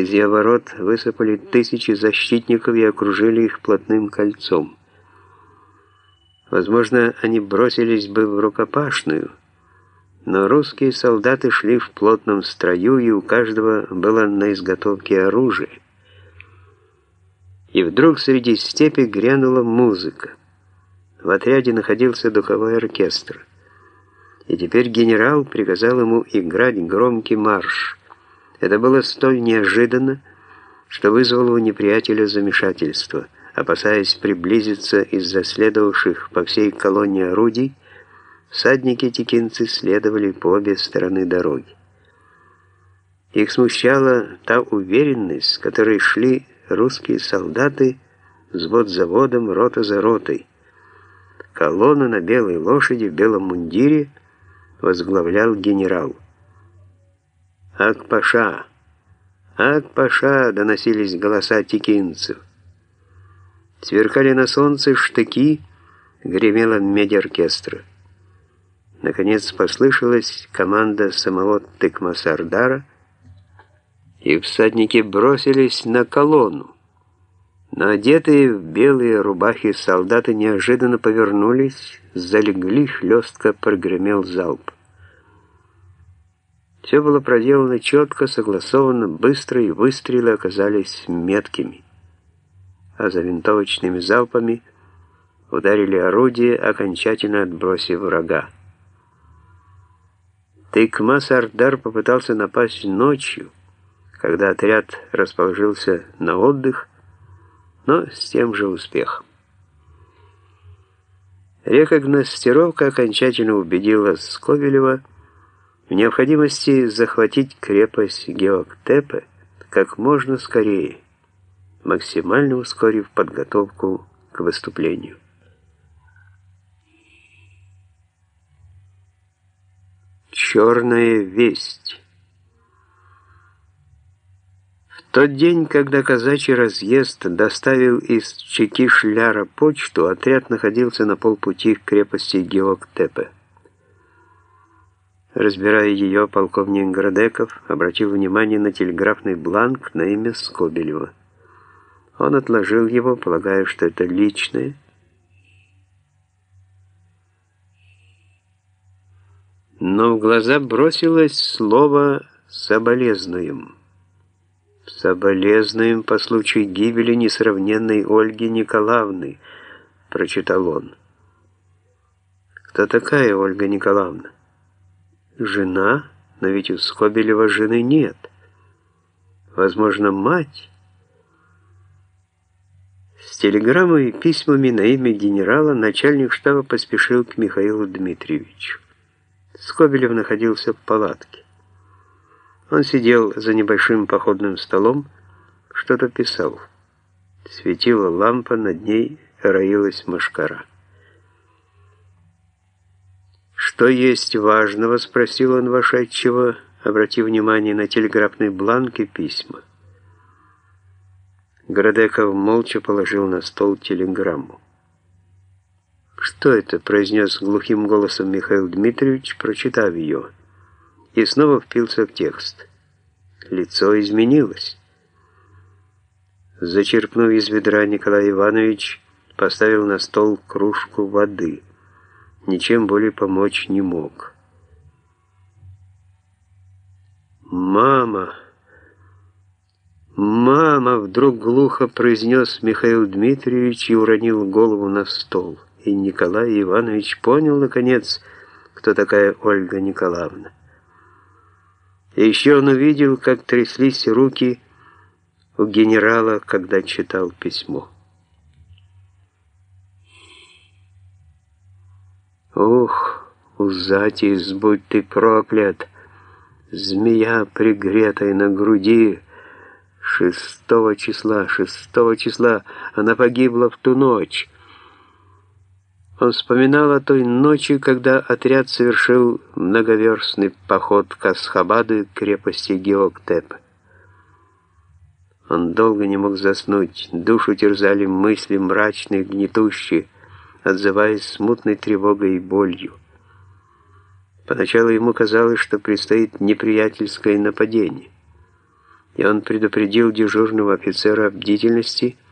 Из ее ворот высыпали тысячи защитников и окружили их плотным кольцом. Возможно, они бросились бы в рукопашную, но русские солдаты шли в плотном строю, и у каждого было на изготовке оружие. И вдруг среди степи грянула музыка. В отряде находился духовой оркестр. И теперь генерал приказал ему играть громкий марш. Это было столь неожиданно, что вызвало у неприятеля замешательство. Опасаясь приблизиться из-за следовавших по всей колонне орудий, всадники-текинцы следовали по обе стороны дороги. Их смущала та уверенность, с которой шли русские солдаты взвод за водом, рота за ротой. Колонну на белой лошади в белом мундире возглавлял генерал. «Ак-паша! Ак-паша!» — доносились голоса текинцев. Сверкали на солнце штыки, гремела медь оркестра. Наконец послышалась команда самого Тыкмасардара, и всадники бросились на колонну. Но одетые в белые рубахи солдаты неожиданно повернулись, залегли, хлестко прогремел залп. Все было проделано четко, согласованно, быстро, и выстрелы оказались меткими. А за винтовочными залпами ударили орудие, окончательно отбросив врага. Тыкмас Ардар попытался напасть ночью, когда отряд расположился на отдых, но с тем же успехом. Рекогностировка окончательно убедила Сковелева в необходимости захватить крепость Геоктепе как можно скорее, максимально ускорив подготовку к выступлению. Черная весть тот день, когда казачий разъезд доставил из Чекишляра почту, отряд находился на полпути к крепости Геоктепе. Разбирая ее, полковник Градеков обратил внимание на телеграфный бланк на имя Скобелева. Он отложил его, полагая, что это личное. Но в глаза бросилось слово «соболезнуем». «Соболезнуем по случаю гибели несравненной Ольги Николаевны», — прочитал он. «Кто такая Ольга Николаевна?» «Жена, но ведь у Скобелева жены нет. Возможно, мать?» С телеграммой и письмами на имя генерала начальник штаба поспешил к Михаилу Дмитриевичу. Скобелев находился в палатке. Он сидел за небольшим походным столом, что-то писал. Светила лампа, над ней роилась машкара. «Что есть важного?» — спросил он вошедшего, обратив внимание на телеграфный бланк и письма. Градеков молча положил на стол телеграмму. «Что это?» — произнес глухим голосом Михаил Дмитриевич, прочитав ее и снова впился в текст. Лицо изменилось. Зачерпнув из ведра, Николай Иванович поставил на стол кружку воды. Ничем более помочь не мог. «Мама! Мама!» — вдруг глухо произнес Михаил Дмитриевич и уронил голову на стол. И Николай Иванович понял, наконец, кто такая Ольга Николаевна. И еще он увидел, как тряслись руки у генерала, когда читал письмо. Ух, Узатис, будь ты проклят, змея, пригретая на груди, шестого числа, шестого числа, она погибла в ту ночь. Он вспоминал о той ночи, когда отряд совершил многоверстный поход к Асхабаду и крепости Геоктеп. Он долго не мог заснуть, душу терзали мысли мрачные, гнетущие, отзываясь смутной тревогой и болью. Поначалу ему казалось, что предстоит неприятельское нападение. и он предупредил дежурного офицера о бдительности –